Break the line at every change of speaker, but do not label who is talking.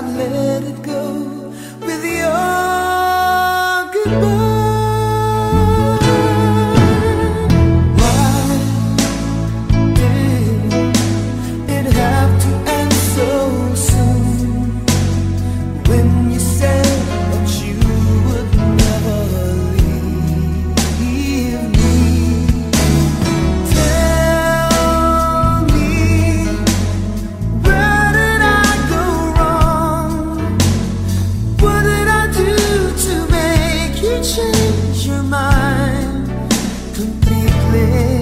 not let it go me.